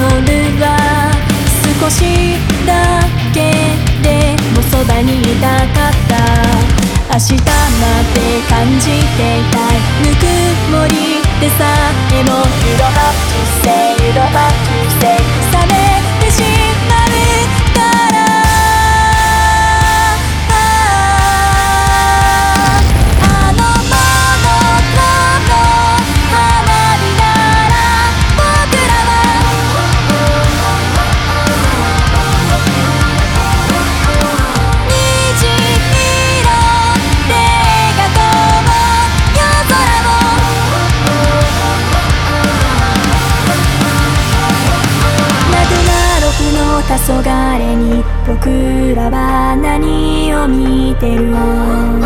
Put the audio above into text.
は少しだけでもそばにい。たかった明日まで感じてい。たい。ぬくもりでさえも You don't have の黄昏に僕らは何を見てるの？